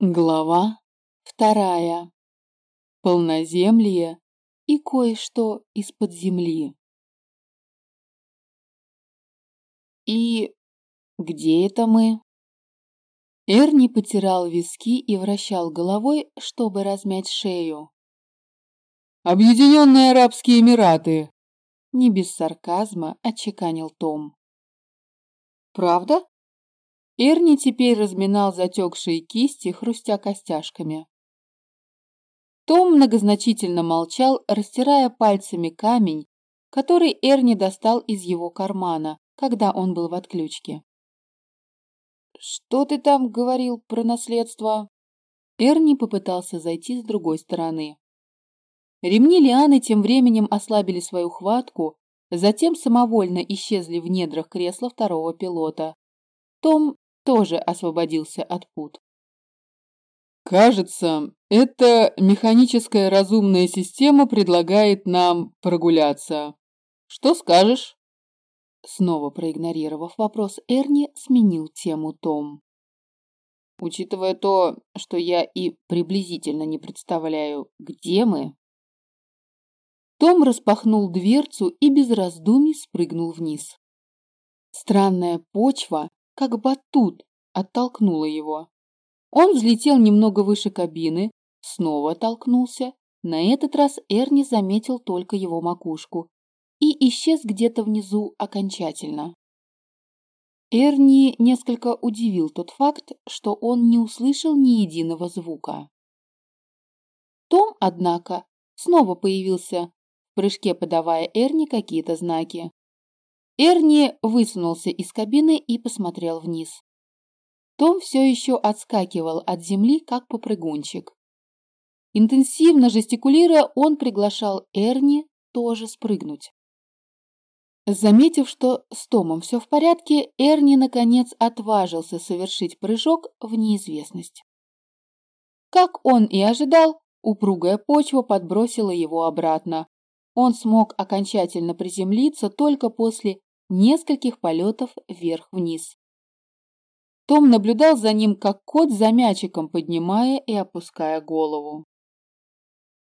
Глава вторая. Полноземлие и кое-что из-под земли. И где это мы? Эрни потирал виски и вращал головой, чтобы размять шею. Объединенные Арабские Эмираты. Не без сарказма отчеканил Том. Правда? Эрни теперь разминал затекшие кисти, хрустя костяшками. Том многозначительно молчал, растирая пальцами камень, который Эрни достал из его кармана, когда он был в отключке. «Что ты там говорил про наследство?» Эрни попытался зайти с другой стороны. Ремни лианы тем временем ослабили свою хватку, затем самовольно исчезли в недрах кресла второго пилота. Том тоже освободился от пут. Кажется, эта механическая разумная система предлагает нам прогуляться. Что скажешь? Снова проигнорировав вопрос Эрни, сменил тему Том. Учитывая то, что я и приблизительно не представляю, где мы... Том распахнул дверцу и без раздумий спрыгнул вниз. Странная почва как батут, оттолкнула его. Он взлетел немного выше кабины, снова оттолкнулся. На этот раз Эрни заметил только его макушку и исчез где-то внизу окончательно. Эрни несколько удивил тот факт, что он не услышал ни единого звука. Том, однако, снова появился в прыжке, подавая Эрни какие-то знаки. Эрни высунулся из кабины и посмотрел вниз. Том все еще отскакивал от земли, как попрыгунчик. Интенсивно жестикулируя, он приглашал Эрни тоже спрыгнуть. Заметив, что с Томом все в порядке, Эрни, наконец, отважился совершить прыжок в неизвестность. Как он и ожидал, упругая почва подбросила его обратно. Он смог окончательно приземлиться только после нескольких полетов вверх-вниз. Том наблюдал за ним, как кот за мячиком, поднимая и опуская голову.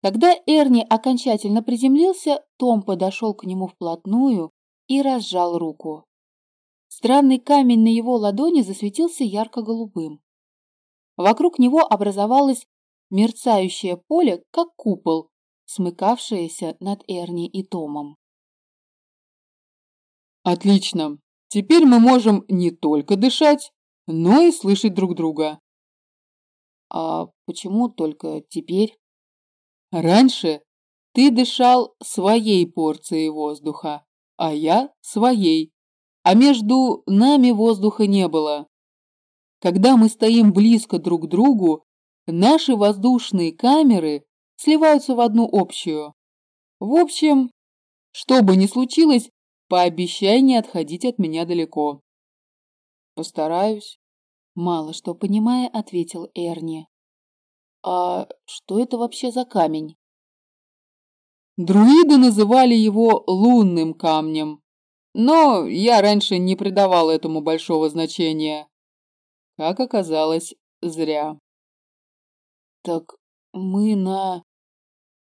Когда Эрни окончательно приземлился, Том подошел к нему вплотную и разжал руку. Странный камень на его ладони засветился ярко-голубым. Вокруг него образовалось мерцающее поле, как купол, смыкавшееся над Эрни и Томом. Отлично. Теперь мы можем не только дышать, но и слышать друг друга. А почему только теперь? Раньше ты дышал своей порцией воздуха, а я своей, а между нами воздуха не было. Когда мы стоим близко друг к другу, наши воздушные камеры сливаются в одну общую. В общем, что бы ни случилось, Пообещай не отходить от меня далеко. Постараюсь. Мало что понимая, ответил Эрни. А что это вообще за камень? Друиды называли его лунным камнем, но я раньше не придавал этому большого значения. Как оказалось, зря. Так мы на...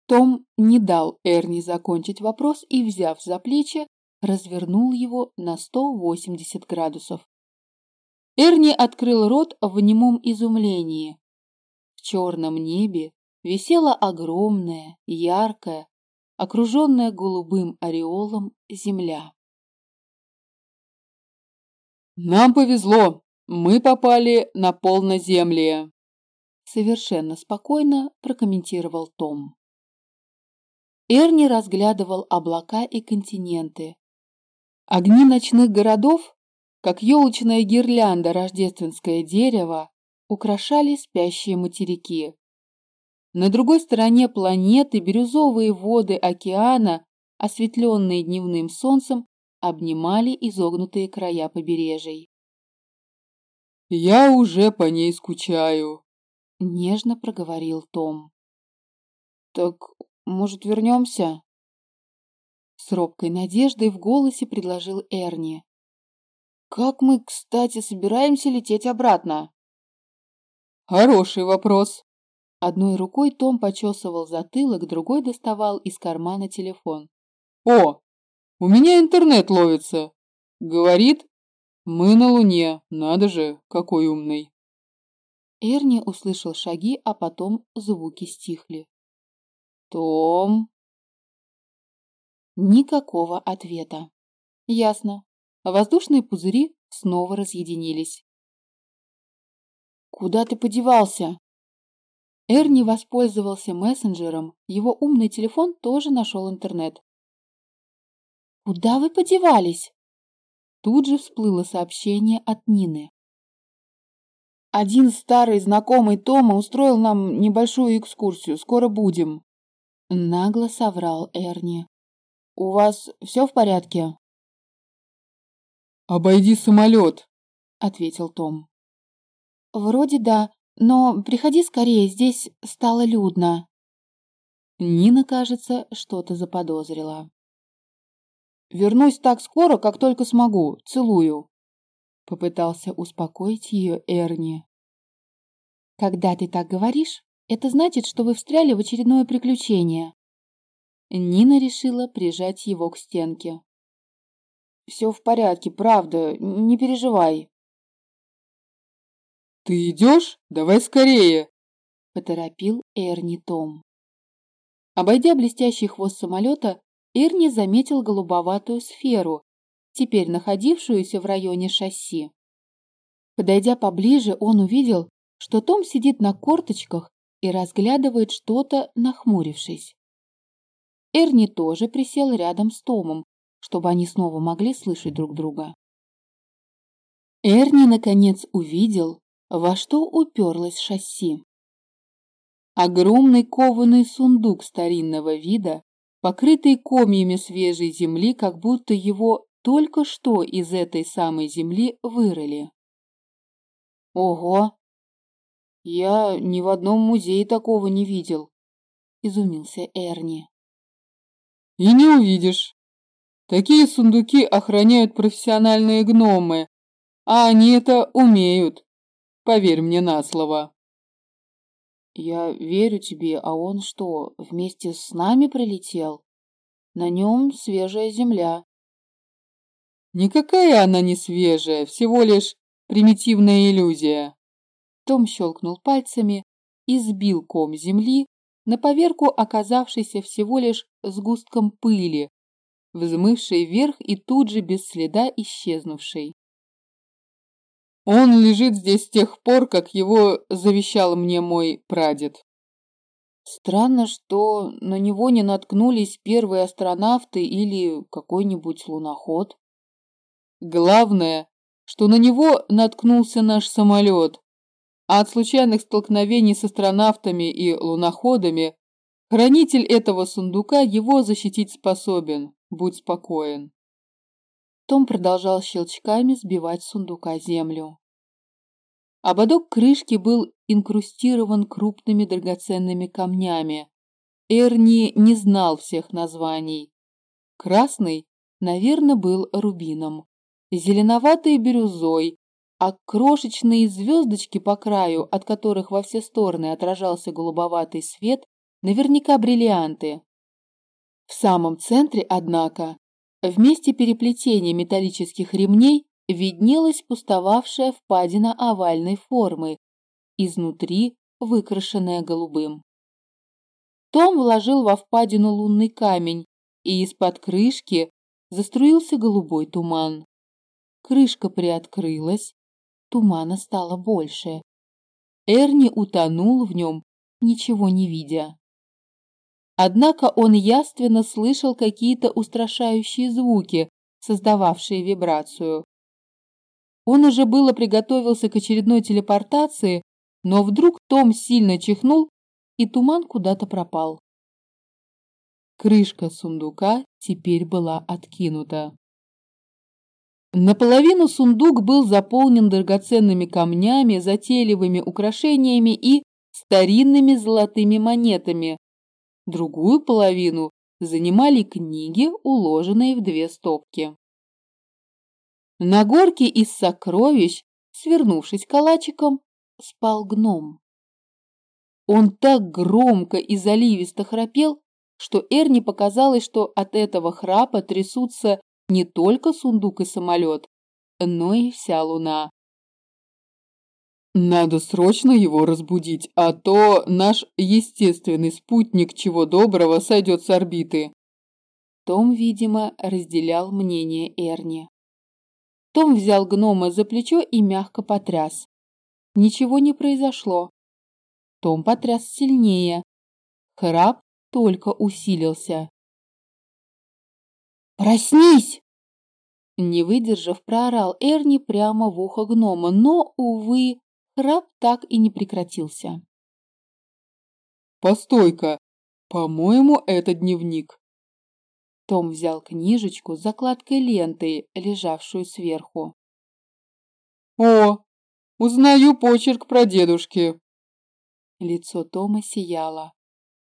Том не дал Эрни закончить вопрос и, взяв за плечи, развернул его на 180 градусов. Эрни открыл рот в немом изумлении. В черном небе висела огромная, яркая, окруженная голубым ореолом земля. «Нам повезло! Мы попали на полноземле!» Совершенно спокойно прокомментировал Том. Эрни разглядывал облака и континенты, Огни ночных городов, как елочная гирлянда рождественское дерево, украшали спящие материки. На другой стороне планеты бирюзовые воды океана, осветленные дневным солнцем, обнимали изогнутые края побережий. «Я уже по ней скучаю», — нежно проговорил Том. «Так, может, вернемся?» С робкой надеждой в голосе предложил Эрни. «Как мы, кстати, собираемся лететь обратно?» Хороший вопрос. Одной рукой Том почесывал затылок, другой доставал из кармана телефон. О, у меня интернет ловится. Говорит, мы на Луне. Надо же, какой умный. Эрни услышал шаги, а потом звуки стихли. Том. Никакого ответа. Ясно. Воздушные пузыри снова разъединились. «Куда ты подевался?» Эрни воспользовался мессенджером, его умный телефон тоже нашел интернет. «Куда вы подевались?» Тут же всплыло сообщение от Нины. «Один старый знакомый Тома устроил нам небольшую экскурсию. Скоро будем». Нагло соврал Эрни. «У вас все в порядке?» «Обойди самолет», — ответил Том. «Вроде да, но приходи скорее, здесь стало людно». Нина, кажется, что-то заподозрила. «Вернусь так скоро, как только смогу. Целую», — попытался успокоить ее Эрни. «Когда ты так говоришь, это значит, что вы встряли в очередное приключение». Нина решила прижать его к стенке. «Все в порядке, правда, не переживай», «Ты идешь? Давай скорее!» – поторопил Эрни Том. Обойдя блестящий хвост самолета, Эрни заметил голубоватую сферу, теперь находившуюся в районе шасси. Подойдя поближе, он увидел, что Том сидит на корточках и разглядывает что-то, нахмурившись. Эрни тоже присел рядом с Томом, чтобы они снова могли слышать друг друга. Эрни, наконец, увидел, во что уперлось шасси. Огромный кованый сундук старинного вида, покрытый комьями свежей земли, как будто его только что из этой самой земли вырыли. «Ого! Я ни в одном музее такого не видел», — изумился Эрни. «И не увидишь. Такие сундуки охраняют профессиональные гномы, а они это умеют. Поверь мне на слово. Я верю тебе, а он что, вместе с нами прилетел? На нем свежая земля. Никакая она не свежая, всего лишь примитивная иллюзия. Том щелкнул пальцами и сбил ком земли, на поверку оказавшийся всего лишь сгустком пыли, взмывшей вверх и тут же без следа исчезнувшей. Он лежит здесь с тех пор, как его завещал мне мой прадед. Странно, что на него не наткнулись первые астронавты или какой-нибудь луноход. Главное, что на него наткнулся наш самолет, а от случайных столкновений с астронавтами и луноходами хранитель этого сундука его защитить способен, будь спокоен. Том продолжал щелчками сбивать сундука землю. Ободок крышки был инкрустирован крупными драгоценными камнями. Эрни не знал всех названий. Красный, наверное, был рубином, зеленоватый – бирюзой, а крошечные звездочки по краю, от которых во все стороны отражался голубоватый свет, наверняка бриллианты. В самом центре, однако, в месте переплетения металлических ремней виднелась пустовавшая впадина овальной формы, изнутри выкрашенная голубым. Том вложил во впадину лунный камень, и из-под крышки заструился голубой туман. Крышка приоткрылась, тумана стало больше. Эрни утонул в нем, ничего не видя. Однако он яственно слышал какие-то устрашающие звуки, создававшие вибрацию. Он уже было приготовился к очередной телепортации, но вдруг Том сильно чихнул, и туман куда-то пропал. Крышка сундука теперь была откинута. Наполовину сундук был заполнен драгоценными камнями, затейливыми украшениями и старинными золотыми монетами, другую половину занимали книги, уложенные в две стопки. На горке из сокровищ, свернувшись калачиком, спал гном. Он так громко и заливисто храпел, что Эрни показалось, что от этого храпа трясутся не только сундук и самолет, но и вся луна. Надо срочно его разбудить, а то наш естественный спутник чего доброго сойдет с орбиты. Том, видимо, разделял мнение Эрни. Том взял гнома за плечо и мягко потряс. Ничего не произошло. Том потряс сильнее. Храп только усилился. «Проснись!» Не выдержав, проорал Эрни прямо в ухо гнома, но, увы, Храп так и не прекратился. «Постой-ка! По-моему, это дневник!» Том взял книжечку с закладкой ленты, лежавшую сверху. «О, узнаю почерк про дедушки!» Лицо Тома сияло.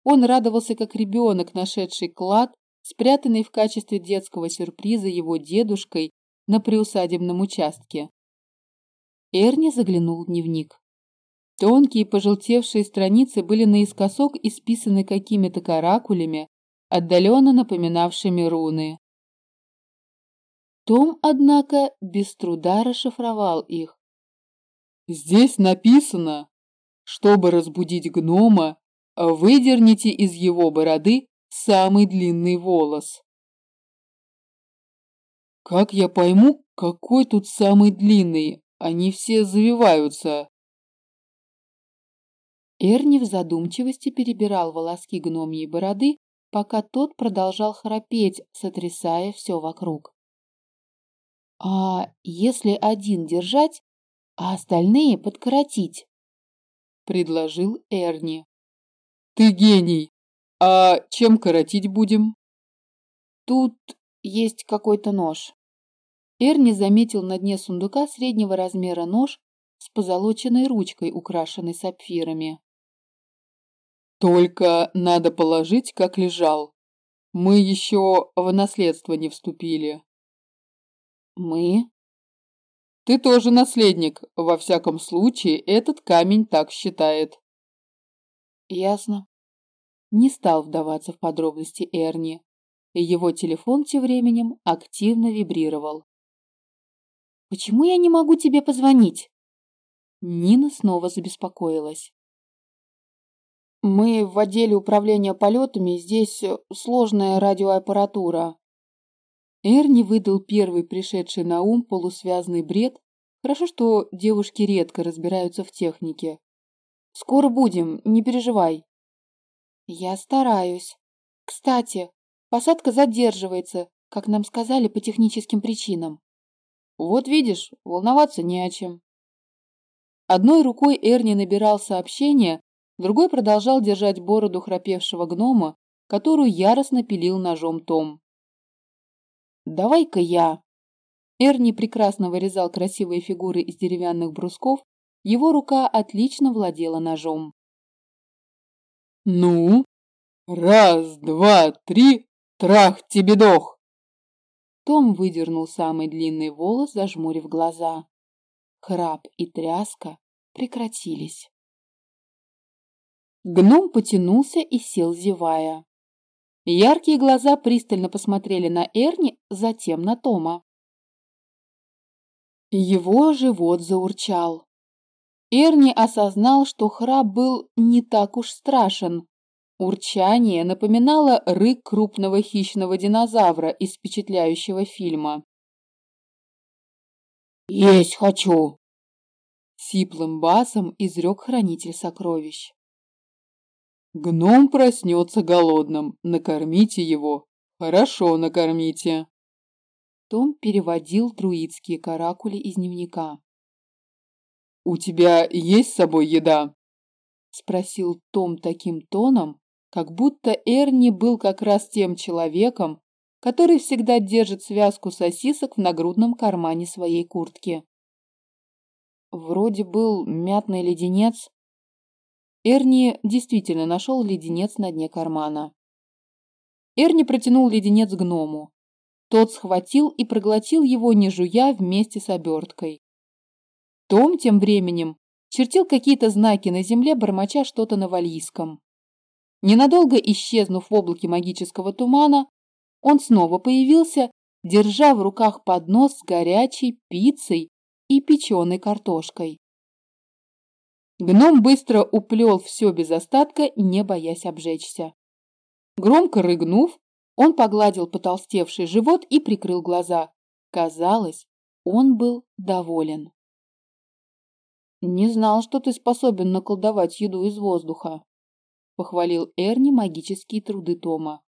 Он радовался, как ребенок, нашедший клад, спрятанный в качестве детского сюрприза его дедушкой на приусадебном участке. Эрни заглянул в дневник. Тонкие пожелтевшие страницы были наискосок исписаны какими-то каракулями, отдаленно напоминавшими руны. Том, однако, без труда расшифровал их. «Здесь написано, чтобы разбудить гнома, выдерните из его бороды самый длинный волос». «Как я пойму, какой тут самый длинный?» Они все завиваются. Эрни в задумчивости перебирал волоски гномьей бороды, пока тот продолжал храпеть, сотрясая все вокруг. «А если один держать, а остальные подкоротить?» — предложил Эрни. «Ты гений! А чем коротить будем?» «Тут есть какой-то нож. Эрни заметил на дне сундука среднего размера нож с позолоченной ручкой, украшенной сапфирами. «Только надо положить, как лежал. Мы еще в наследство не вступили». «Мы?» «Ты тоже наследник. Во всяком случае, этот камень так считает». «Ясно». Не стал вдаваться в подробности Эрни. Его телефон тем временем активно вибрировал. Почему я не могу тебе позвонить?» Нина снова забеспокоилась. «Мы в отделе управления полетами, здесь сложная радиоаппаратура». Эрни выдал первый пришедший на ум полусвязный бред. Хорошо, что девушки редко разбираются в технике. «Скоро будем, не переживай». «Я стараюсь. Кстати, посадка задерживается, как нам сказали, по техническим причинам. Вот видишь, волноваться не о чем. Одной рукой Эрни набирал сообщение, другой продолжал держать бороду храпевшего гнома, которую яростно пилил ножом Том. «Давай-ка я!» Эрни прекрасно вырезал красивые фигуры из деревянных брусков, его рука отлично владела ножом. «Ну? Раз, два, три, трах тебе дох!» Том выдернул самый длинный волос, зажмурив глаза. Храп и тряска прекратились. Гном потянулся и сел, зевая. Яркие глаза пристально посмотрели на Эрни, затем на Тома. Его живот заурчал. Эрни осознал, что храп был не так уж страшен, Урчание напоминало рык крупного хищного динозавра из впечатляющего фильма. «Есть хочу!» Сиплым басом изрек хранитель сокровищ. «Гном проснется голодным. Накормите его. Хорошо накормите». Том переводил друидские каракули из дневника. «У тебя есть с собой еда?» Спросил Том таким тоном, как будто Эрни был как раз тем человеком, который всегда держит связку сосисок в нагрудном кармане своей куртки. Вроде был мятный леденец. Эрни действительно нашел леденец на дне кармана. Эрни протянул леденец гному. Тот схватил и проглотил его, не жуя, вместе с оберткой. Том тем временем чертил какие-то знаки на земле, бормоча что-то на валийском. Ненадолго исчезнув в облаке магического тумана, он снова появился, держа в руках поднос с горячей пиццей и печеной картошкой. Гном быстро уплел все без остатка, не боясь обжечься. Громко рыгнув, он погладил потолстевший живот и прикрыл глаза. Казалось, он был доволен. «Не знал, что ты способен наколдовать еду из воздуха», — похвалил Эрни магические труды Тома.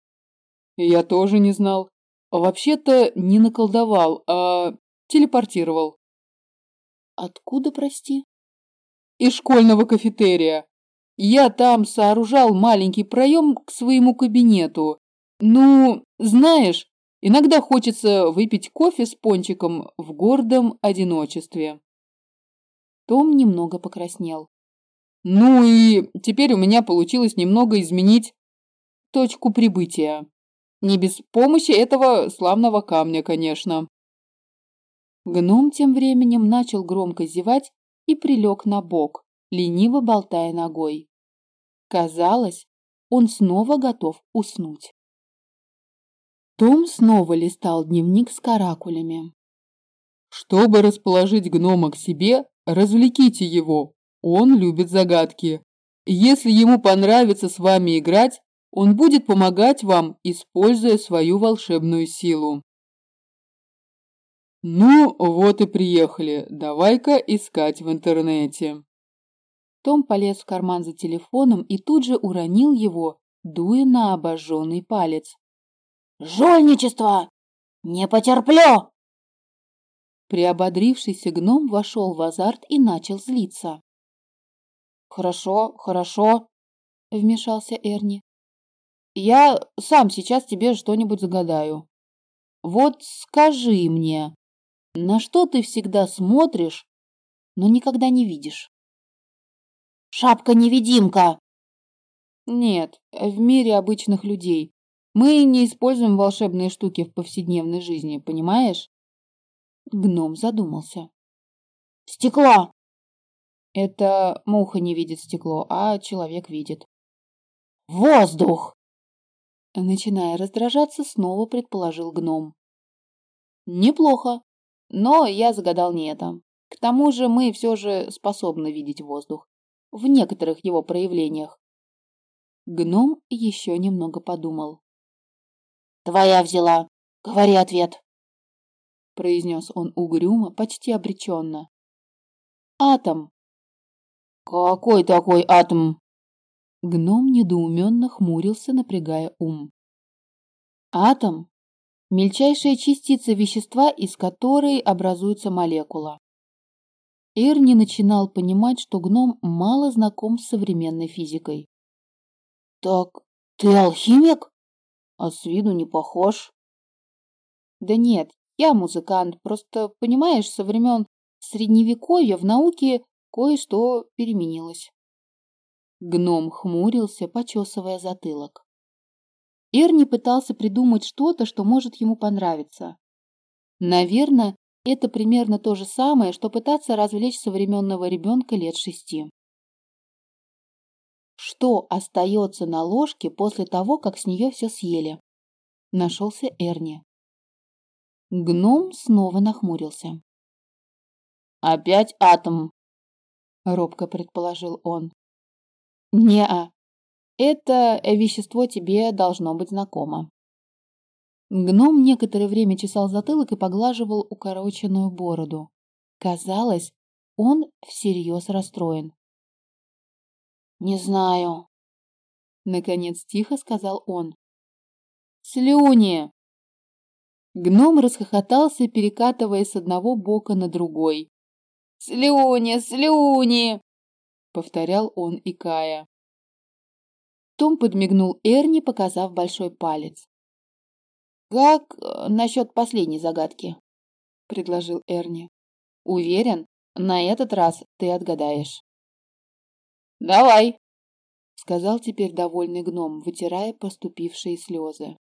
«Я тоже не знал. Вообще-то не наколдовал, а телепортировал». «Откуда, прости?» «Из школьного кафетерия. Я там сооружал маленький проем к своему кабинету. Ну, знаешь, иногда хочется выпить кофе с пончиком в гордом одиночестве». Том немного покраснел. Ну и теперь у меня получилось немного изменить точку прибытия. Не без помощи этого славного камня, конечно. Гном тем временем начал громко зевать и прилег на бок, лениво болтая ногой. Казалось, он снова готов уснуть. Том снова листал дневник с каракулями. Чтобы расположить гнома к себе, развлеките его. Он любит загадки. Если ему понравится с вами играть, он будет помогать вам, используя свою волшебную силу. Ну, вот и приехали. Давай-ка искать в интернете. Том полез в карман за телефоном и тут же уронил его, дуя на обожженный палец. «Жульничество! Не потерплю!» Приободрившийся гном вошел в азарт и начал злиться. «Хорошо, хорошо», — вмешался Эрни. «Я сам сейчас тебе что-нибудь загадаю. Вот скажи мне, на что ты всегда смотришь, но никогда не видишь?» «Шапка-невидимка!» «Нет, в мире обычных людей. Мы не используем волшебные штуки в повседневной жизни, понимаешь?» Гном задумался. «Стекло!» Это муха не видит стекло, а человек видит. «Воздух!» Начиная раздражаться, снова предположил гном. «Неплохо, но я загадал не это. К тому же мы все же способны видеть воздух. В некоторых его проявлениях. Гном еще немного подумал. «Твоя взяла. Говори ответ» произнес он угрюмо, почти обреченно. Атом. Какой такой атом? Гном недоуменно хмурился, напрягая ум. Атом – мельчайшая частица вещества, из которой образуется молекула. Эрни начинал понимать, что гном мало знаком с современной физикой. «Так ты алхимик? А с виду не похож». «Да нет, я музыкант, просто, понимаешь, со времен Средневековья в науке кое-что переменилось. Гном хмурился, почесывая затылок. Эрни пытался придумать что-то, что может ему понравиться. Наверное, это примерно то же самое, что пытаться развлечь современного ребенка лет шести. Что остается на ложке после того, как с нее все съели? Нашелся Эрни. Гном снова нахмурился. «Опять атом!» — робко предположил он. «Не-а, это вещество тебе должно быть знакомо». Гном некоторое время чесал затылок и поглаживал укороченную бороду. Казалось, он всерьез расстроен. «Не знаю», — наконец тихо сказал он. «Слюни!» Гном расхохотался, перекатываясь с одного бока на другой. «Слюни, слюни!» — повторял он, икая. Том подмигнул Эрни, показав большой палец. «Как э, насчет последней загадки?» — предложил Эрни. «Уверен, на этот раз ты отгадаешь». «Давай!» — сказал теперь довольный гном, вытирая поступившие слезы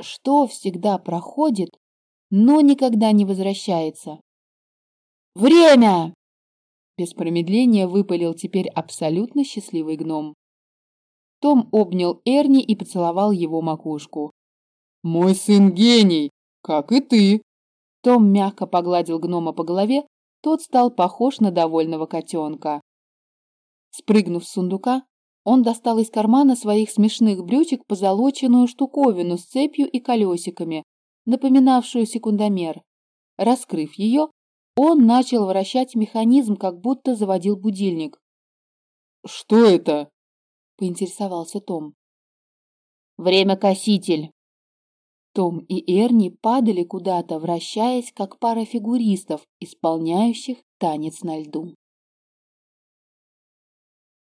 что всегда проходит, но никогда не возвращается. «Время!» Без промедления выпалил теперь абсолютно счастливый гном. Том обнял Эрни и поцеловал его макушку. «Мой сын гений, как и ты!» Том мягко погладил гнома по голове, тот стал похож на довольного котенка. Спрыгнув с сундука, он достал из кармана своих смешных брючек позолоченную штуковину с цепью и колесиками, напоминавшую секундомер. Раскрыв ее, он начал вращать механизм, как будто заводил будильник. «Что это?» – поинтересовался Том. «Время-коситель». Том и Эрни падали куда-то, вращаясь, как пара фигуристов, исполняющих танец на льду.